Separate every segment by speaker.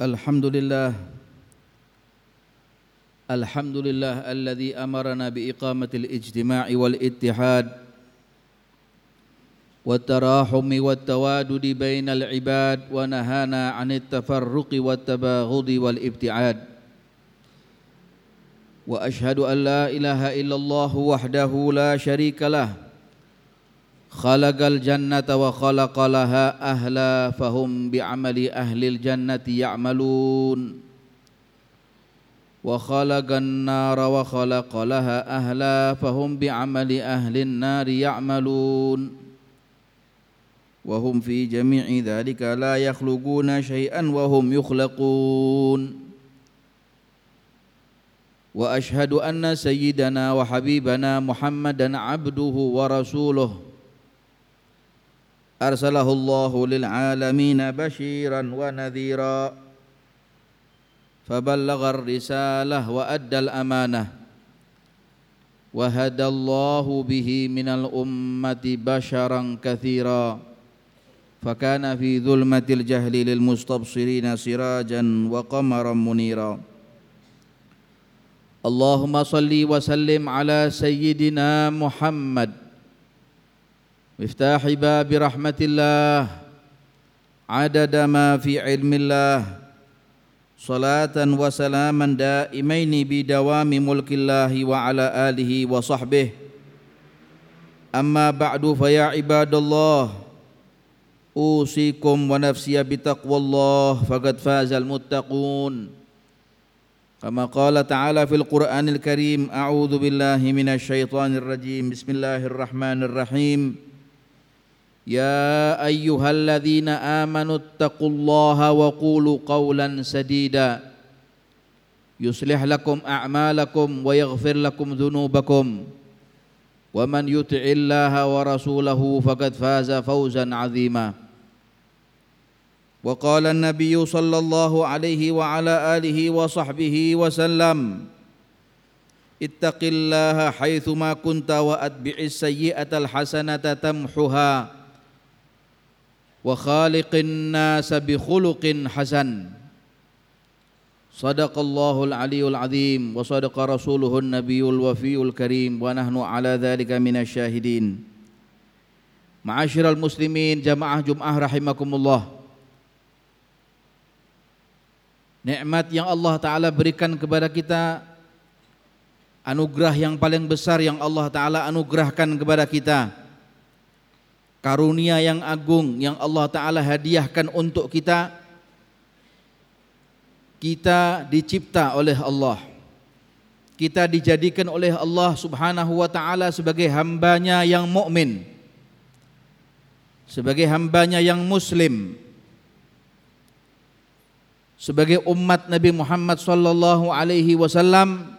Speaker 1: الحمد لله الحمد لله الذي امرنا باقامه الاجتماع والاتحاد والتراحم والتوادد بين العباد ونهانا عن التفرق والتباغض والابتعاد واشهد ان لا اله الا الله وحده لا شريك له خلق الجنة وخلق لها أهلا فهم بعمل أهل الجنة يعملون وخلق النار وخلق لها أهلا فهم بعمل أهل النار يعملون وهم في جميع ذلك لا يخلقون شيئا وهم يخلقون وأشهد أن سيدنا وحبيبنا محمدا عبده ورسوله أرسله الله للعالمين بشيرا ونذيرا. فبلغ الرسالة وأدى الأمانة. وهدى الله به من الأمة بشرا كثيرا. فكان في ظلمة الجهل للمستبصرين سراجا وقمرا منيرا. اللهم صل وسلم على سيدنا محمد مفتاح باب رحمة الله عدد ما في علم الله صلاة وسلاما دائمين بدوام ملك الله وعلى آله وصحبه. أما بعد فيا عباد الله أوصيكم ونفسي بتقوى الله فقد فاز المتقون. كما قال تعالى في القرآن الكريم أعوذ بالله من الشيطان الرجيم بسم الله الرحمن الرحيم. يا أيها الذين آمنوا اتقوا الله وقولوا قولا سديدا. يصلح لكم أعمالكم ويغفر لكم ذنوبكم. ومن يطع الله ورسوله فقد فاز فوزا عظيما. وقال النبي صلى الله عليه وعلى آله وصحبه وسلم اتق الله حيثما كنت وأتبع السيئة الحسنة تمحها. wa khaliqin nasa bi khuluqin hasan. Sadaqallahu al-aliyul azim. Wa sadaqa rasuluhu nabiyul wafiyul karim. Wa nahnu ala dhalika minasyahidin Ma'asyiral muslimin jamaah rahimakumullah. Nikmat yang Allah taala berikan kepada kita anugerah yang paling besar yang Allah taala anugerahkan kepada kita karunia yang agung yang Allah Ta'ala hadiahkan untuk kita kita dicipta oleh Allah. Kita dijadikan oleh Allah Subhanahu wa taala sebagai hambanya yang mukmin sebagai hambanya yang muslim sebagai umat Nabi Muhammad sallallahu alaihi wasallam.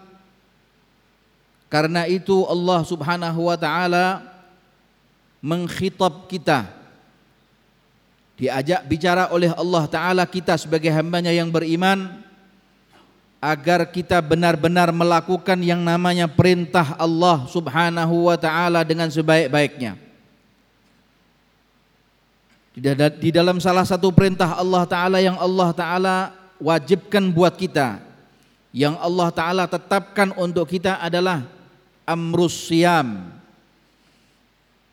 Speaker 1: Karena itu Allah Subhanahu wa taala mengkhitab kita diajak bicara oleh Allah Ta'ala kita sebagai hambanya yang beriman agar kita benar-benar melakukan yang namanya perintah Allah Subhanahu wa taala dengan sebaik-baiknya. Di dalam salah satu perintah Allah taala yang Allah taala wajibkan buat kita, yang Allah taala tetapkan untuk kita adalah amrus siam,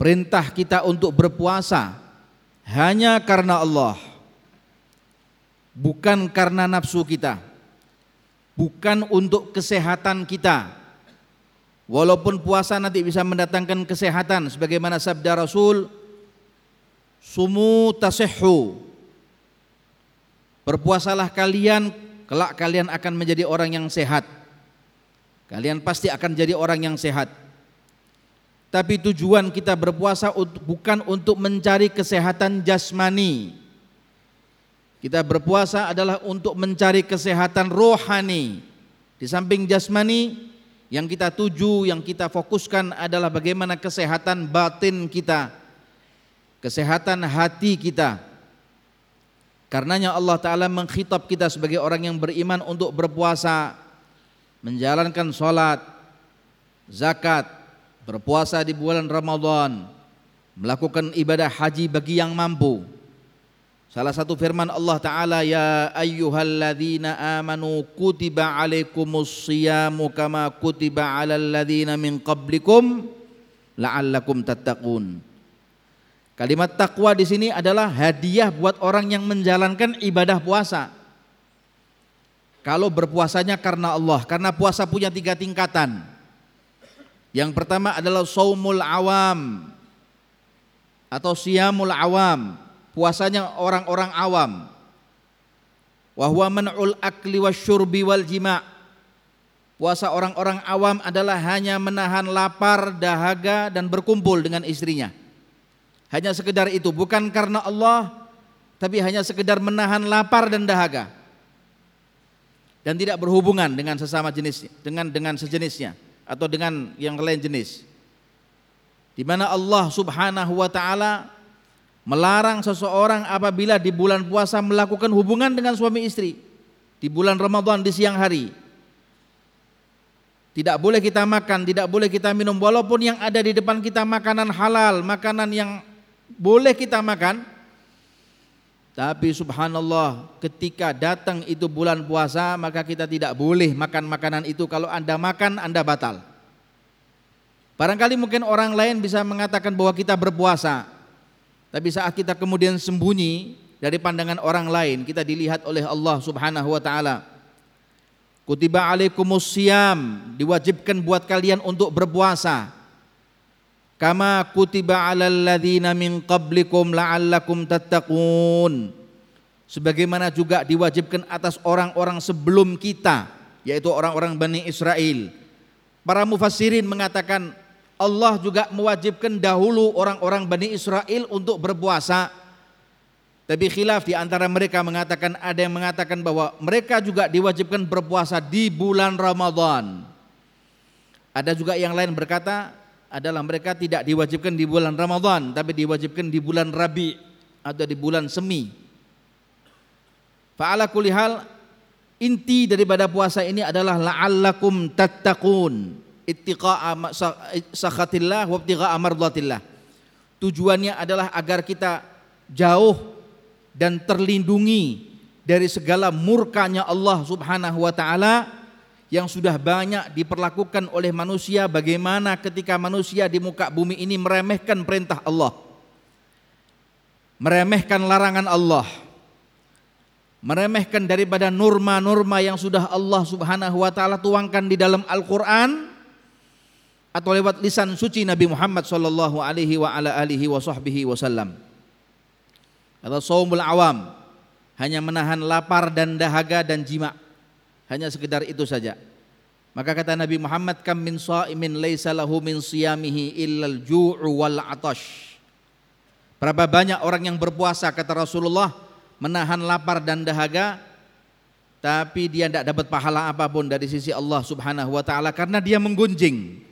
Speaker 1: Perintah kita untuk berpuasa hanya karena Allah. Bukan karena nafsu kita. Bukan untuk kesehatan kita. Walaupun puasa nanti bisa mendatangkan kesehatan sebagaimana sabda Rasul sumu tasihhu Berpuasalah kalian kelak kalian akan menjadi orang yang sehat. Kalian pasti akan jadi orang yang sehat. Tapi tujuan kita berpuasa bukan untuk mencari kesehatan jasmani. Kita berpuasa adalah untuk mencari kesehatan rohani. Di samping jasmani, yang kita tuju, yang kita fokuskan adalah bagaimana kesehatan batin kita, kesehatan hati kita. Karenanya Allah Ta'ala mengkhitab kita sebagai orang yang beriman untuk berpuasa, menjalankan sholat, zakat, berpuasa di bulan Ramadan, melakukan ibadah haji bagi yang mampu. Salah satu firman Allah Ta'ala Ya ayyuhalladzina amanu kutiba alaikumus siyamu kama kutiba alal ladzina min qablikum la'allakum tattaqun. Kalimat takwa di sini adalah hadiah buat orang yang menjalankan ibadah puasa. Kalau berpuasanya karena Allah, karena puasa punya tiga tingkatan. Yang pertama adalah saumul awam atau siyamul awam puasanya orang-orang awam. Wahwa man'ul akli wasyurbi wal jima' puasa orang-orang awam adalah hanya menahan lapar, dahaga dan berkumpul dengan istrinya. Hanya sekedar itu bukan karena Allah tapi hanya sekedar menahan lapar dan dahaga. Dan tidak berhubungan dengan sesama jenis dengan dengan sejenisnya atau dengan yang lain jenis di mana Allah Subhanahu wa taala melarang seseorang apabila di bulan puasa melakukan hubungan dengan suami istri di bulan Ramadan di siang hari. Tidak boleh kita makan, tidak boleh kita minum walaupun yang ada di depan kita makanan halal, makanan yang boleh kita makan. Tapi subhanallah ketika datang itu bulan puasa maka kita tidak boleh makan makanan itu kalau Anda makan Anda batal. Barangkali mungkin orang lain bisa mengatakan bahwa kita berpuasa, tapi saat kita kemudian sembunyi dari pandangan orang lain, kita dilihat oleh Allah Subhanahu wa taala. Kutiba alaikumus siyam, diwajibkan buat kalian untuk berpuasa. Kama kutiba alal ladzina min qablikum la'allakum tattaqun. Sebagaimana juga diwajibkan atas orang-orang sebelum kita, yaitu orang-orang Bani Israel. Para mufassirin mengatakan Allah juga mewajibkan dahulu orang-orang Bani Israel untuk berpuasa. Tapi khilaf di antara mereka mengatakan ada yang mengatakan bahwa mereka juga diwajibkan berpuasa di bulan Ramadan. Ada juga yang lain berkata adalah mereka tidak diwajibkan di bulan Ramadan tapi diwajibkan di bulan Rabi atau di bulan semi. Fa'ala kulihal inti daripada puasa ini adalah la'allakum tattaqun ittiqa'a sakhatillah wa ibtigha'a mardatillah. Tujuannya adalah agar kita jauh dan terlindungi dari segala murkanya Allah Subhanahu wa taala yang sudah banyak diperlakukan oleh manusia bagaimana ketika manusia di muka bumi ini meremehkan perintah Allah. Meremehkan larangan Allah. Meremehkan daripada norma-norma yang sudah Allah Subhanahu wa taala tuangkan di dalam Al-Qur'an atau lewat lisan suci Nabi Muhammad sallallahu alaihi wa ala alihi wa sahbihi wasallam. Atau saumul awam hanya menahan lapar dan dahaga dan jima. Hanya sekedar itu saja. Maka kata Nabi Muhammad kam min shaimin laisa lahu min siyamihi illal ju'u wal atash. Berapa banyak orang yang berpuasa kata Rasulullah menahan lapar dan dahaga tapi dia tidak dapat pahala apa pun dari sisi Allah Subhanahu wa taala karena dia menggunjing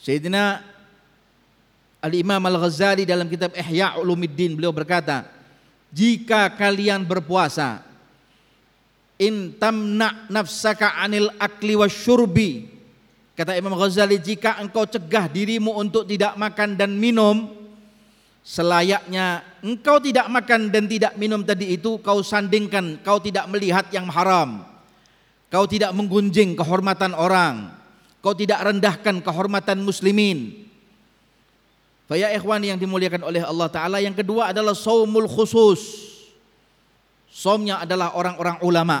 Speaker 1: Sayyidina Al-Imam Al-Ghazali dalam kitab Ihya Ulumuddin beliau berkata, "Jika kalian berpuasa, in tamna nafsaka anil akli wasyurbi." Kata Imam Ghazali, "Jika engkau cegah dirimu untuk tidak makan dan minum, selayaknya engkau tidak makan dan tidak minum tadi itu kau sandingkan, kau tidak melihat yang haram. Kau tidak menggunjing kehormatan orang." Kau tidak rendahkan kehormatan muslimin. Faya ikhwan yang dimuliakan oleh Allah Ta'ala. Yang kedua adalah saumul khusus. Saumnya adalah orang-orang ulama.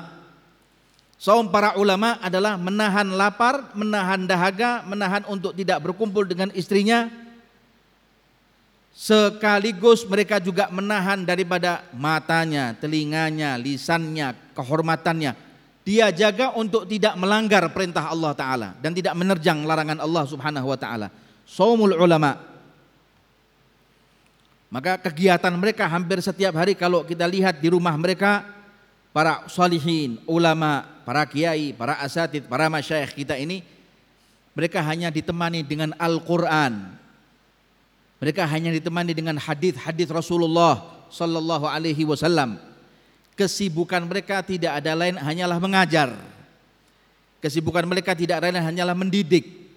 Speaker 1: Saum para ulama adalah menahan lapar, menahan dahaga, menahan untuk tidak berkumpul dengan istrinya. Sekaligus mereka juga menahan daripada matanya, telinganya, lisannya, kehormatannya dia jaga untuk tidak melanggar perintah Allah taala dan tidak menerjang larangan Allah Subhanahu wa taala. Saumul ulama. Maka kegiatan mereka hampir setiap hari kalau kita lihat di rumah mereka para salihin, ulama, para kiai, para asatid, para masyayikh kita ini mereka hanya ditemani dengan Al-Qur'an. Mereka hanya ditemani dengan hadis-hadis Rasulullah sallallahu alaihi wasallam kesibukan mereka tidak ada lain hanyalah mengajar. Kesibukan mereka tidak lain hanyalah mendidik.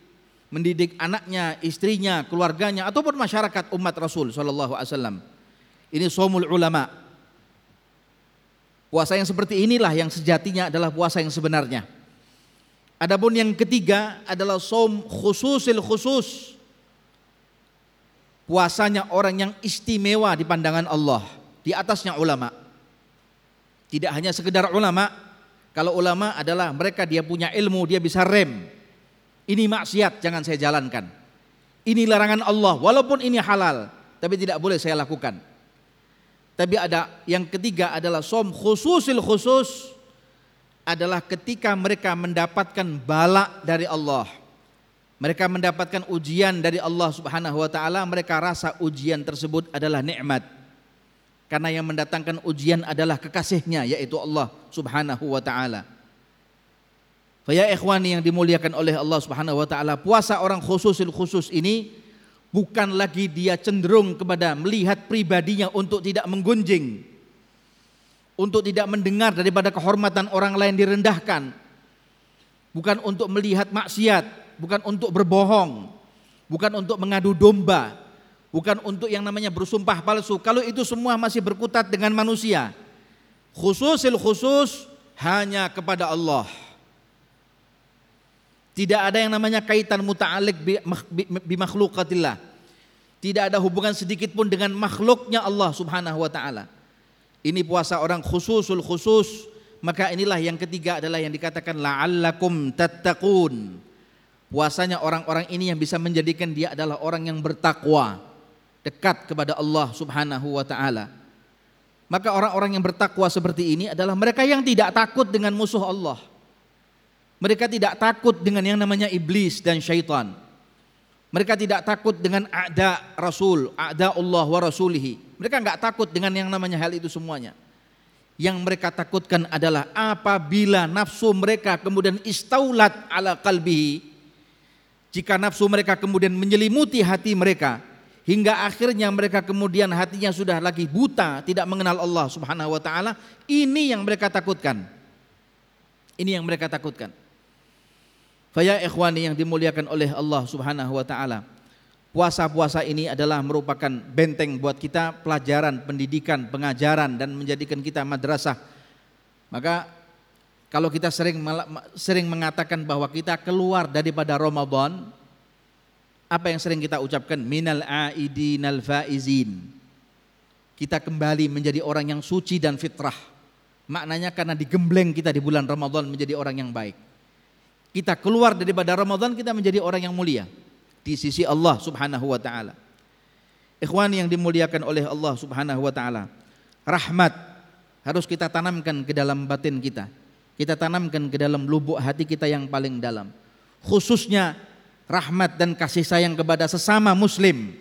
Speaker 1: Mendidik anaknya, istrinya, keluarganya ataupun masyarakat umat Rasul sallallahu alaihi wasallam. Ini somul ulama. Puasa yang seperti inilah yang sejatinya adalah puasa yang sebenarnya. Adapun yang ketiga adalah som khususil khusus. Puasanya orang yang istimewa di pandangan Allah, di atasnya ulama. Tidak hanya sekedar ulama, kalau ulama adalah mereka dia punya ilmu, dia bisa rem. Ini maksiat, jangan saya jalankan. Ini larangan Allah, walaupun ini halal, tapi tidak boleh saya lakukan. Tapi ada yang ketiga adalah som khususil khusus adalah ketika mereka mendapatkan bala dari Allah. Mereka mendapatkan ujian dari Allah Subhanahu wa taala, mereka rasa ujian tersebut adalah nikmat karena yang mendatangkan ujian adalah kekasihnya yaitu Allah Subhanahu wa taala. Faya ikhwani yang dimuliakan oleh Allah Subhanahu wa taala, puasa orang khususil khusus ini bukan lagi dia cenderung kepada melihat pribadinya untuk tidak menggunjing, untuk tidak mendengar daripada kehormatan orang lain direndahkan, bukan untuk melihat maksiat, bukan untuk berbohong, bukan untuk mengadu domba, bukan untuk yang namanya bersumpah palsu. Kalau itu semua masih berkutat dengan manusia. Khususil khusus hanya kepada Allah. Tidak ada yang namanya kaitan muta'alik bi makhlukatillah. Tidak ada hubungan sedikit pun dengan makhluknya Allah Subhanahu wa taala. Ini puasa orang khususul khusus, maka inilah yang ketiga adalah yang dikatakan la'allakum tattaqun. Puasanya orang-orang ini yang bisa menjadikan dia adalah orang yang bertakwa dekat kepada Allah Subhanahu wa taala. Maka orang-orang yang bertakwa seperti ini adalah mereka yang tidak takut dengan musuh Allah. Mereka tidak takut dengan yang namanya iblis dan syaitan. Mereka tidak takut dengan ada Rasul, ada Allah wa rasulihi. Mereka enggak takut dengan yang namanya hal itu semuanya. Yang mereka takutkan adalah apabila nafsu mereka kemudian istaulat ala qalbihi. Jika nafsu mereka kemudian menyelimuti hati mereka, hingga akhirnya mereka kemudian hatinya sudah lagi buta, tidak mengenal Allah Subhanahu wa taala, ini yang mereka takutkan. Ini yang mereka takutkan. Faya ikhwani yang dimuliakan oleh Allah Subhanahu wa taala. Puasa-puasa ini adalah merupakan benteng buat kita pelajaran, pendidikan, pengajaran dan menjadikan kita madrasah. Maka kalau kita sering sering mengatakan bahwa kita keluar daripada Ramadan, apa yang sering kita ucapkan minal aidinal faizin kita kembali menjadi orang yang suci dan fitrah maknanya karena digembleng kita di bulan Ramadan menjadi orang yang baik kita keluar daripada Ramadan kita menjadi orang yang mulia. Di sisi Allah Subhanahu wa taala. Ikhwan yang dimuliakan oleh Allah Subhanahu wa taala rahmat harus kita tanamkan ke dalam batin kita. Kita tanamkan ke dalam lubuk hati kita yang paling dalam. Khususnya rahmat dan kasih sayang kepada sesama muslim.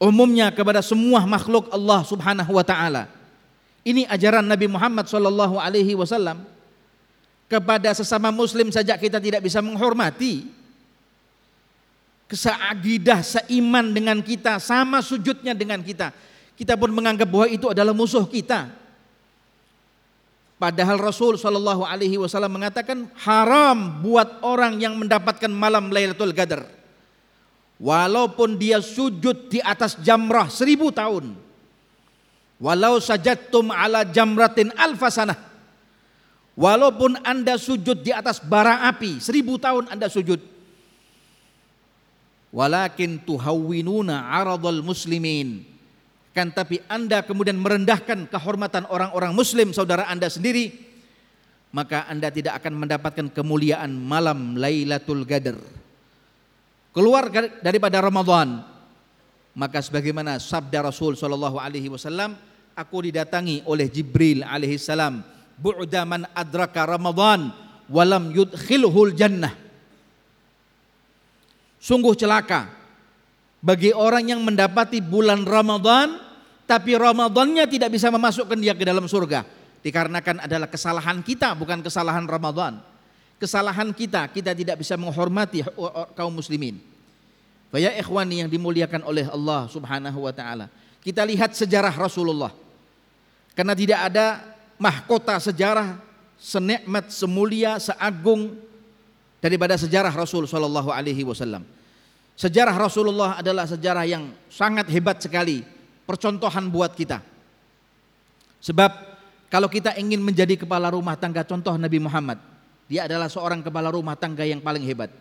Speaker 1: Umumnya kepada semua makhluk Allah Subhanahu wa taala. Ini ajaran Nabi Muhammad sallallahu alaihi wasallam kepada sesama muslim saja kita tidak bisa menghormati. Keseagidah seiman dengan kita sama sujudnya dengan kita. Kita pun menganggap bahwa itu adalah musuh kita. Padahal Rasul Shallallahu Alaihi Wasallam mengatakan haram buat orang yang mendapatkan malam Lailatul Qadar, walaupun dia sujud di atas jamrah seribu tahun, walau sajattum ala jamratin alfasanah, walaupun anda sujud di atas bara api seribu tahun anda sujud, walakin tuhawwinuna aradul muslimin. Kan tapi Anda kemudian merendahkan kehormatan orang-orang muslim saudara Anda sendiri maka Anda tidak akan mendapatkan kemuliaan malam Lailatul Qadar. Keluar daripada Ramadan maka sebagaimana sabda Rasul wasallam aku didatangi oleh Jibril alaihi salam bu'da man adraka Ramadan walam yudkhilhul jannah sungguh celaka bagi orang yang mendapati bulan Ramadan tapi Ramadannya tidak bisa memasukkan dia ke dalam surga dikarenakan adalah kesalahan kita bukan kesalahan Ramadan. Kesalahan kita kita tidak bisa menghormati kaum muslimin. Faya ikhwani yang dimuliakan oleh Allah Subhanahu wa taala. Kita lihat sejarah Rasulullah. Karena tidak ada mahkota sejarah senikmat, semulia, seagung daripada sejarah Rasul Shallallahu Alaihi Wasallam. Sejarah Rasulullah adalah sejarah yang sangat hebat sekali, percontohan buat kita. Sebab kalau kita ingin menjadi kepala rumah tangga contoh Nabi Muhammad, dia adalah seorang kepala rumah tangga yang paling hebat.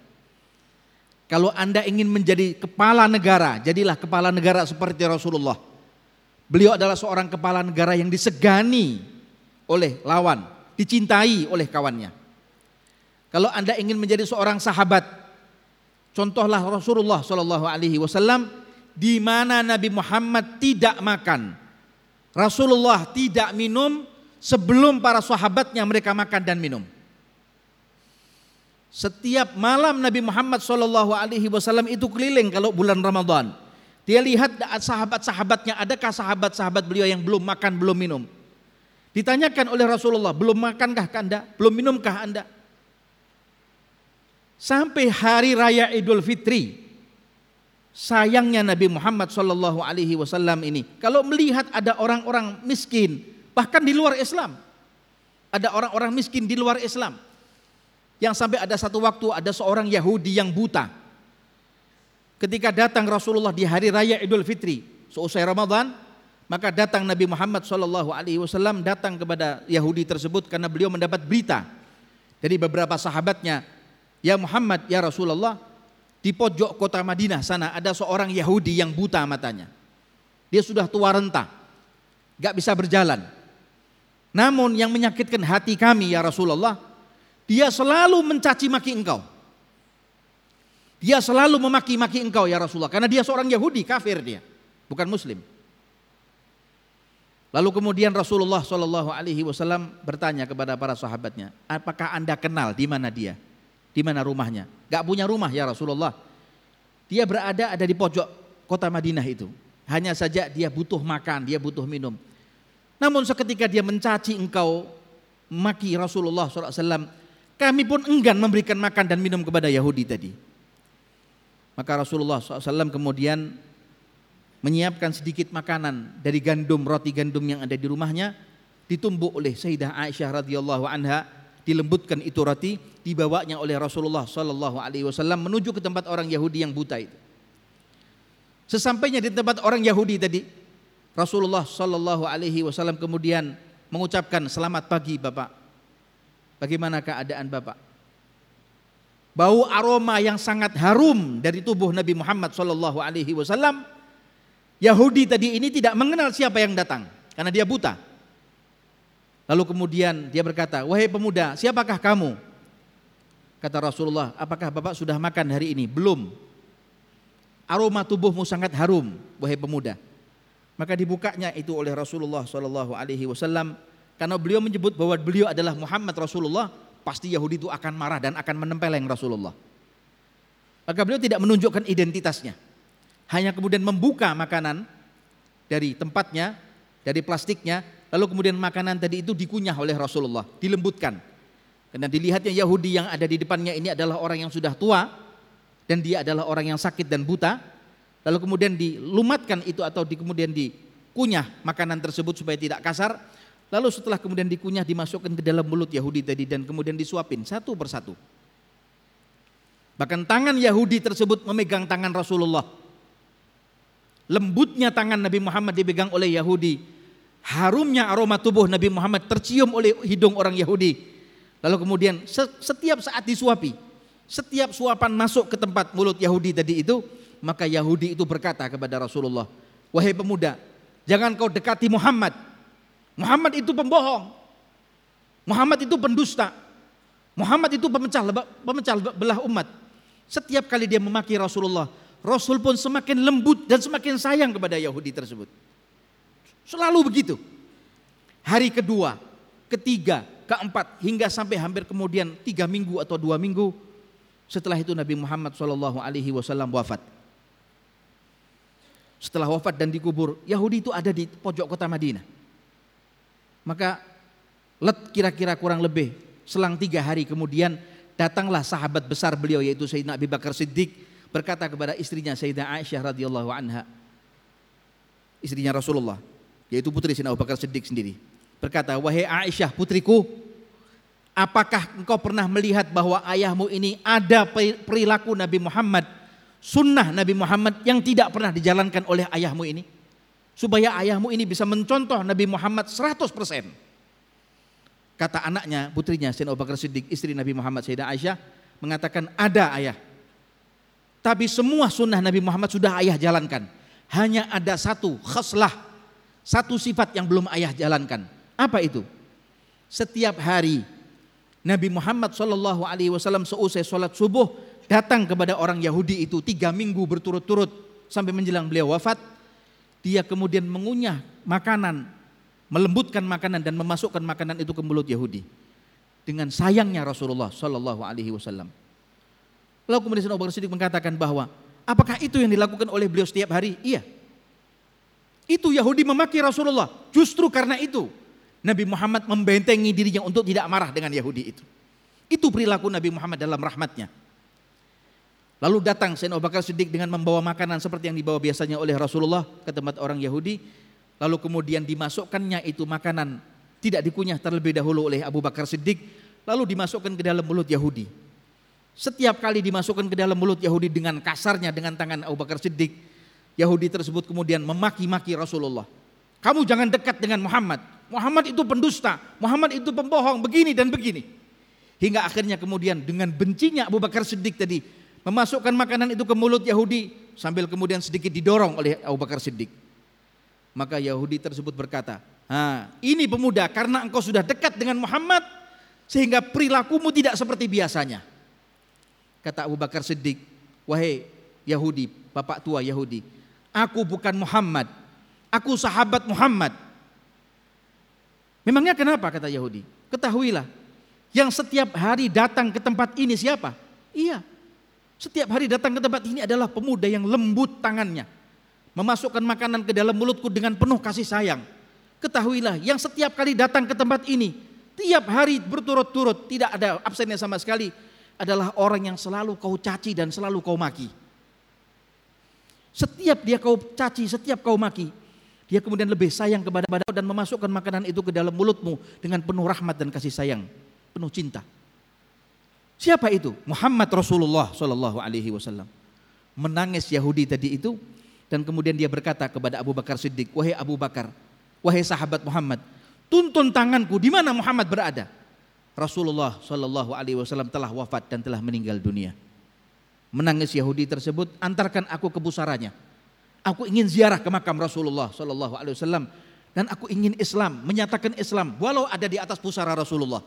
Speaker 1: Kalau Anda ingin menjadi kepala negara, jadilah kepala negara seperti Rasulullah. Beliau adalah seorang kepala negara yang disegani oleh lawan, dicintai oleh kawannya. Kalau Anda ingin menjadi seorang sahabat, contohlah Rasulullah Shallallahu alaihi wasallam di mana Nabi Muhammad tidak makan. Rasulullah tidak minum sebelum para sahabatnya mereka makan dan minum. Setiap malam Nabi Muhammad Shallallahu Alaihi Wasallam itu keliling kalau bulan Ramadan. Dia lihat sahabat-sahabatnya, adakah sahabat-sahabat beliau yang belum makan, belum minum. Ditanyakan oleh Rasulullah, belum makankah anda? Belum minumkah anda? Sampai hari raya Idul Fitri, sayangnya Nabi Muhammad Shallallahu Alaihi Wasallam ini, kalau melihat ada orang-orang miskin, bahkan di luar Islam, ada orang-orang miskin di luar Islam, yang sampai ada satu waktu ada seorang Yahudi yang buta, ketika datang Rasulullah di hari raya Idul Fitri seusai Ramadan maka datang Nabi Muhammad Wasallam datang kepada Yahudi tersebut karena beliau mendapat berita dari beberapa sahabatnya. Ya Muhammad ya Rasulullah di pojok kota Madinah sana ada seorang Yahudi yang buta matanya. Dia sudah tua renta gak bisa berjalan. Namun yang menyakitkan hati kami ya Rasulullah dia selalu mencaci maki engkau. Dia selalu memaki-maki engkau ya Rasulullah karena dia seorang Yahudi kafir dia, bukan muslim. Lalu kemudian Rasulullah Shallallahu Alaihi Wasallam bertanya kepada para sahabatnya, apakah anda kenal di mana dia, di mana rumahnya? Gak punya rumah ya Rasulullah. Dia berada ada di pojok kota Madinah itu. Hanya saja dia butuh makan, dia butuh minum. Namun seketika dia mencaci engkau, maki Rasulullah SAW, kami pun enggan memberikan makan dan minum kepada Yahudi tadi. Maka Rasulullah SAW kemudian menyiapkan sedikit makanan dari gandum, roti gandum yang ada di rumahnya, ditumbuk oleh Sayyidah Aisyah radhiyallahu anha, dilembutkan itu roti, dibawanya oleh Rasulullah Sallallahu Alaihi Wasallam menuju ke tempat orang Yahudi yang buta itu. Sesampainya di tempat orang Yahudi tadi, Rasulullah Sallallahu Alaihi Wasallam kemudian mengucapkan selamat pagi bapak. Bagaimana keadaan bapak? bau aroma yang sangat harum dari tubuh Nabi Muhammad Shallallahu Alaihi Wasallam. Yahudi tadi ini tidak mengenal siapa yang datang karena dia buta. Lalu kemudian dia berkata, wahai pemuda, siapakah kamu? Kata Rasulullah, apakah bapak sudah makan hari ini? Belum. Aroma tubuhmu sangat harum, wahai pemuda. Maka dibukanya itu oleh Rasulullah Shallallahu Alaihi Wasallam karena beliau menyebut bahwa beliau adalah Muhammad Rasulullah pasti Yahudi itu akan marah dan akan menempeleng Rasulullah. Maka beliau tidak menunjukkan identitasnya. Hanya kemudian membuka makanan dari tempatnya, dari plastiknya, lalu kemudian makanan tadi itu dikunyah oleh Rasulullah, dilembutkan. Karena dilihatnya Yahudi yang ada di depannya ini adalah orang yang sudah tua dan dia adalah orang yang sakit dan buta. Lalu kemudian dilumatkan itu atau di, kemudian dikunyah makanan tersebut supaya tidak kasar Lalu setelah kemudian dikunyah dimasukkan ke dalam mulut Yahudi tadi dan kemudian disuapin satu persatu. Bahkan tangan Yahudi tersebut memegang tangan Rasulullah. Lembutnya tangan Nabi Muhammad dipegang oleh Yahudi. Harumnya aroma tubuh Nabi Muhammad tercium oleh hidung orang Yahudi. Lalu kemudian setiap saat disuapi, setiap suapan masuk ke tempat mulut Yahudi tadi itu, maka Yahudi itu berkata kepada Rasulullah, "Wahai pemuda, jangan kau dekati Muhammad, Muhammad itu pembohong. Muhammad itu pendusta. Muhammad itu pemecah, pemecah belah umat. Setiap kali dia memaki Rasulullah, Rasul pun semakin lembut dan semakin sayang kepada Yahudi tersebut. Selalu begitu. Hari kedua, ketiga, keempat, hingga sampai hampir kemudian tiga minggu atau dua minggu setelah itu Nabi Muhammad Wasallam wafat. Setelah wafat dan dikubur, Yahudi itu ada di pojok kota Madinah. Maka let kira-kira kurang lebih selang tiga hari kemudian datanglah sahabat besar beliau yaitu Sayyidina Abi Bakar Siddiq berkata kepada istrinya Sayyidah Aisyah radhiyallahu anha istrinya Rasulullah yaitu putri Sayyidina Abu Bakar Siddiq sendiri berkata wahai Aisyah putriku Apakah engkau pernah melihat bahwa ayahmu ini ada perilaku Nabi Muhammad, sunnah Nabi Muhammad yang tidak pernah dijalankan oleh ayahmu ini? Supaya ayahmu ini bisa mencontoh Nabi Muhammad 100%. Kata anaknya, putrinya Sayyidina Abu Bakar Siddiq, istri Nabi Muhammad Sayyidah Aisyah, mengatakan ada ayah. Tapi semua sunnah Nabi Muhammad sudah ayah jalankan. Hanya ada satu khaslah, satu sifat yang belum ayah jalankan. Apa itu? Setiap hari Nabi Muhammad Shallallahu Alaihi Wasallam seusai sholat subuh datang kepada orang Yahudi itu tiga minggu berturut-turut sampai menjelang beliau wafat. Dia kemudian mengunyah makanan, melembutkan makanan dan memasukkan makanan itu ke mulut Yahudi dengan sayangnya Rasulullah Shallallahu Alaihi Wasallam. Lalu kemudian Abu Bakar Siddiq mengatakan bahwa apakah itu yang dilakukan oleh beliau setiap hari? Iya. Itu Yahudi memaki Rasulullah. Justru karena itu Nabi Muhammad membentengi dirinya untuk tidak marah dengan Yahudi itu. Itu perilaku Nabi Muhammad dalam rahmatnya. Lalu datang Sayyidina Abu Bakar Siddiq dengan membawa makanan seperti yang dibawa biasanya oleh Rasulullah ke tempat orang Yahudi. Lalu kemudian dimasukkannya itu makanan tidak dikunyah terlebih dahulu oleh Abu Bakar Siddiq. Lalu dimasukkan ke dalam mulut Yahudi. Setiap kali dimasukkan ke dalam mulut Yahudi dengan kasarnya dengan tangan Abu Bakar Siddiq. Yahudi tersebut kemudian memaki-maki Rasulullah. Kamu jangan dekat dengan Muhammad. Muhammad itu pendusta, Muhammad itu pembohong, begini dan begini. Hingga akhirnya kemudian dengan bencinya Abu Bakar Siddiq tadi memasukkan makanan itu ke mulut Yahudi sambil kemudian sedikit didorong oleh Abu Bakar Siddiq. Maka Yahudi tersebut berkata, ha, ini pemuda karena engkau sudah dekat dengan Muhammad sehingga perilakumu tidak seperti biasanya. Kata Abu Bakar Siddiq, wahai Yahudi, bapak tua Yahudi, aku bukan Muhammad, aku sahabat Muhammad. Memangnya kenapa kata Yahudi? Ketahuilah, yang setiap hari datang ke tempat ini siapa? Iya, setiap hari datang ke tempat ini adalah pemuda yang lembut tangannya. Memasukkan makanan ke dalam mulutku dengan penuh kasih sayang. Ketahuilah, yang setiap kali datang ke tempat ini, tiap hari berturut-turut, tidak ada absennya sama sekali, adalah orang yang selalu kau caci dan selalu kau maki. Setiap dia kau caci, setiap kau maki, dia kemudian lebih sayang kepada kau dan memasukkan makanan itu ke dalam mulutmu dengan penuh rahmat dan kasih sayang, penuh cinta. Siapa itu? Muhammad Rasulullah Shallallahu Alaihi Wasallam. Menangis Yahudi tadi itu dan kemudian dia berkata kepada Abu Bakar Siddiq, wahai Abu Bakar, wahai sahabat Muhammad, tuntun tanganku di mana Muhammad berada. Rasulullah Shallallahu Wasallam telah wafat dan telah meninggal dunia. Menangis Yahudi tersebut, antarkan aku ke busaranya Aku ingin ziarah ke makam Rasulullah Wasallam dan aku ingin Islam, menyatakan Islam walau ada di atas pusara Rasulullah.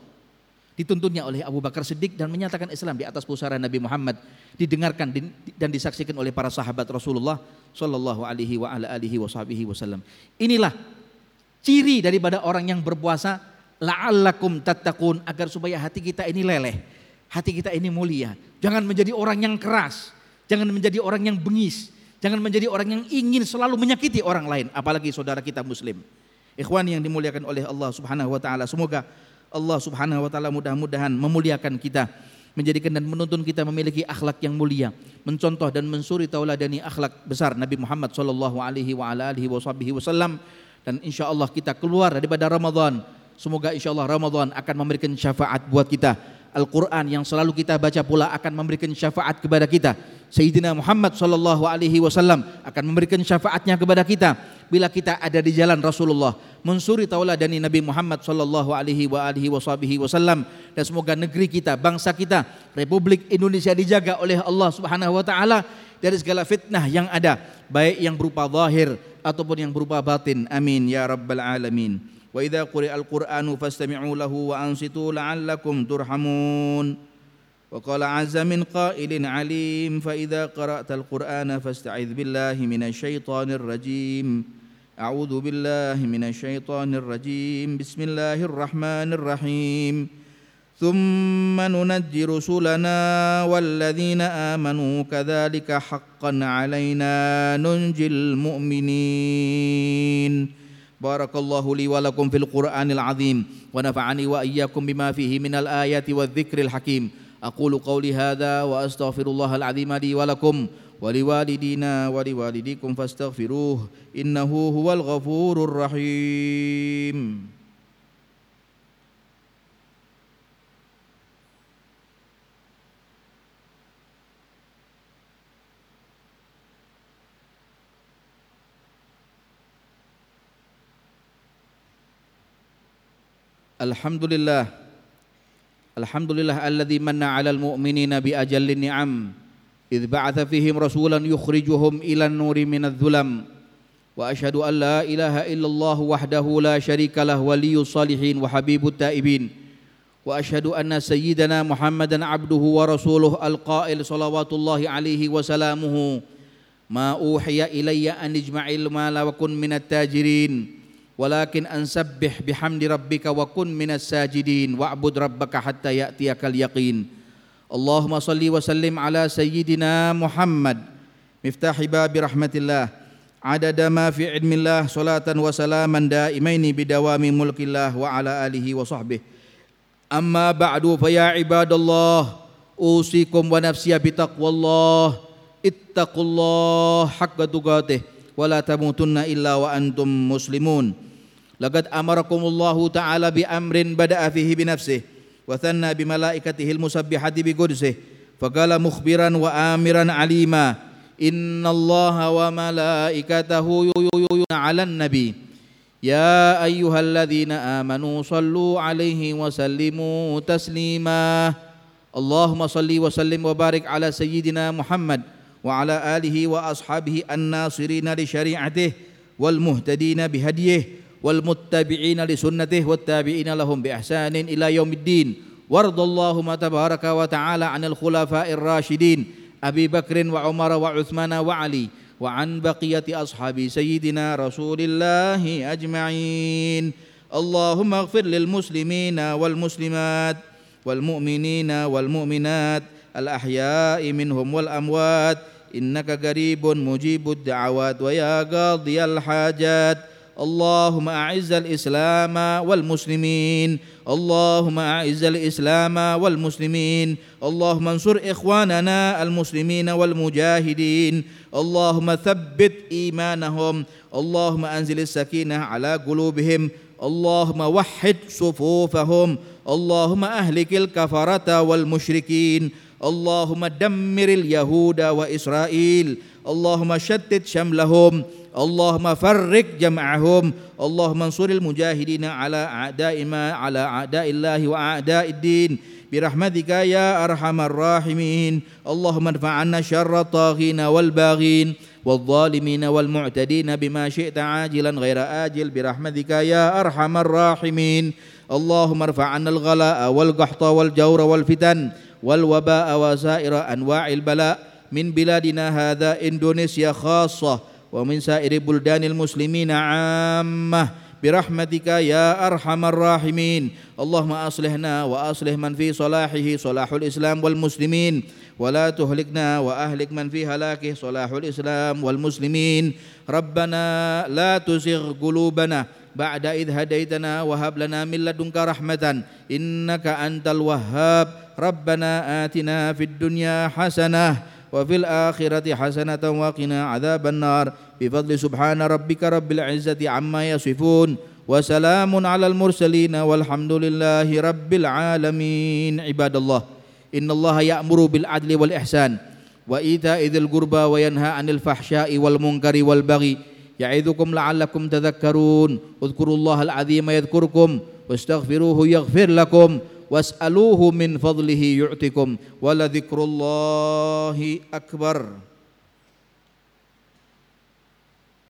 Speaker 1: Dituntunnya oleh Abu Bakar Siddiq dan menyatakan Islam di atas pusara Nabi Muhammad, didengarkan dan disaksikan oleh para sahabat Rasulullah Wasallam. Inilah ciri daripada orang yang berpuasa la'allakum tattaqun agar supaya hati kita ini leleh, hati kita ini mulia. Jangan menjadi orang yang keras, jangan menjadi orang yang bengis, Jangan menjadi orang yang ingin selalu menyakiti orang lain, apalagi saudara kita muslim. Ikhwan yang dimuliakan oleh Allah Subhanahu wa taala, semoga Allah Subhanahu wa taala mudah-mudahan memuliakan kita, menjadikan dan menuntun kita memiliki akhlak yang mulia, mencontoh dan mensuri tauladani akhlak besar Nabi Muhammad sallallahu alaihi wa alihi wasallam dan insyaallah kita keluar daripada Ramadan. Semoga insyaallah Ramadan akan memberikan syafaat buat kita Al-Quran yang selalu kita baca pula akan memberikan syafaat kepada kita. Sayyidina Muhammad sallallahu alaihi wasallam akan memberikan syafaatnya kepada kita bila kita ada di jalan Rasulullah mensuri tauladani Nabi Muhammad sallallahu alaihi wasallam dan semoga negeri kita, bangsa kita, Republik Indonesia dijaga oleh Allah Subhanahu wa taala dari segala fitnah yang ada, baik yang berupa zahir ataupun yang berupa batin. Amin ya rabbal alamin. وإذا قرئ القرآن فاستمعوا له وأنصتوا لعلكم ترحمون. وقال عز من قائل عليم فإذا قرأت القرآن فاستعذ بالله من الشيطان الرجيم. أعوذ بالله من الشيطان الرجيم. بسم الله الرحمن الرحيم. ثم ننجي رسلنا والذين آمنوا كذلك حقا علينا. ننجي المؤمنين. بارك الله لي ولكم في القرآن العظيم ونفعني وإياكم بما فيه من الآيات والذكر الحكيم. أقول قولي هذا وأستغفر الله العظيم لي ولكم ولوالدينا ولوالديكم فاستغفروه إنه هو الغفور الرحيم. الحمد لله الحمد لله الذي من على المؤمنين بأجل النعم إذ بعث فيهم رسولا يخرجهم إلى النور من الظلم وأشهد أن لا إله إلا الله وحده لا شريك له ولي الصالحين وحبيب التائبين وأشهد أن سيدنا محمدا عبده ورسوله القائل صلوات الله عليه وسلامه ما أوحي إلي أن اجمع المال وكن من التاجرين. walakin ansabbih bihamdi rabbika wa kun minas sajidin wa'bud rabbaka hatta ya'tiyakal yaqin. Allahumma salli wa sallim ala sayyidina Muhammad. Miftah babi rahmatillah. Adada ma fi ilmillah salatan wa salaman daimaini bidawami mulkillah wa ala alihi wa sahbihi amma ba'du fa ya ibadallah usikum wa nafsiya bitaqwallah. Ittaqullah haqqa tuqatih wala illa wa antum muslimun. Laqad amarakumullahu ta'ala bi amrin bada'a bi nafsihi wa bi malaikatihi al-musabbihati bi qudsihi faqala mukhbiran wa amiran alima innallaha wa malaikatahu yuyuna 'alan nabi ya ayyuhalladzina amanu sallu 'alaihi wa sallimu taslima. Allahumma salli wa sallim wa barik ala sayyidina Muhammad. وعلى آله وأصحابه الناصرين لشريعته والمهتدين بهديه والمتبعين لسنته والتابعين لهم بإحسان إلى يوم الدين. وارض اللهم تبارك وتعالى عن الخلفاء الراشدين أبي بكر وعمر وعثمان وعلي وعن بقية أصحاب سيدنا رسول الله أجمعين. اللهم اغفر للمسلمين والمسلمات والمؤمنين والمؤمنات الأحياء منهم والأموات. إنك قريب مجيب الدعوات ويا قاضي الحاجات. اللهم أعز الإسلام والمسلمين. اللهم أعز الإسلام والمسلمين. اللهم انصر إخواننا المسلمين والمجاهدين. اللهم ثبت إيمانهم. اللهم أنزل السكينة على قلوبهم. اللهم وحد صفوفهم. اللهم أهلك الكفرة والمشركين. اللهم دمر اليهود وإسرائيل. اللهم شتت شملهم. اللهم فرق جمعهم. اللهم انصر المجاهدين على أعداء ما على أعداء الله وأعداء الدين. برحمتك يا أرحم الراحمين. اللهم ادفع عنا شر الطاغين والباغين والظالمين والمعتدين بما شئت عاجلا غير آجل. برحمتك يا أرحم الراحمين. اللهم ارفع عنا الغلاء والقحط والجور والفتن والوباء وسائر أنواع البلاء من بلادنا هذا إندونيسيا خاصة ومن سائر بلدان المسلمين عامة. برحمتك يا أرحم الراحمين. اللهم أصلحنا وأصلح من في صلاحه صلاح الإسلام والمسلمين. ولا تهلكنا وأهلك من في هلاكه صلاح الإسلام والمسلمين. ربنا لا تزغ قلوبنا بعد إذ هديتنا وهب لنا من لدنك رحمة إنك أنت الوهاب. ربنا آتنا في الدنيا حسنة وفي الآخرة حسنة وقنا عذاب النار. بفضل سبحان ربك رب العزة عما يصفون وسلام على المرسلين والحمد لله رب العالمين. عباد الله إن الله يأمر بالعدل والإحسان وإيتاء ذي القربى وينهى عن الفحشاء والمنكر والبغي يعظكم لعلكم تذكرون. اذكروا الله العظيم يذكركم واستغفروه يغفر لكم واسألوه من فضله يعطكم ولذكر الله أكبر.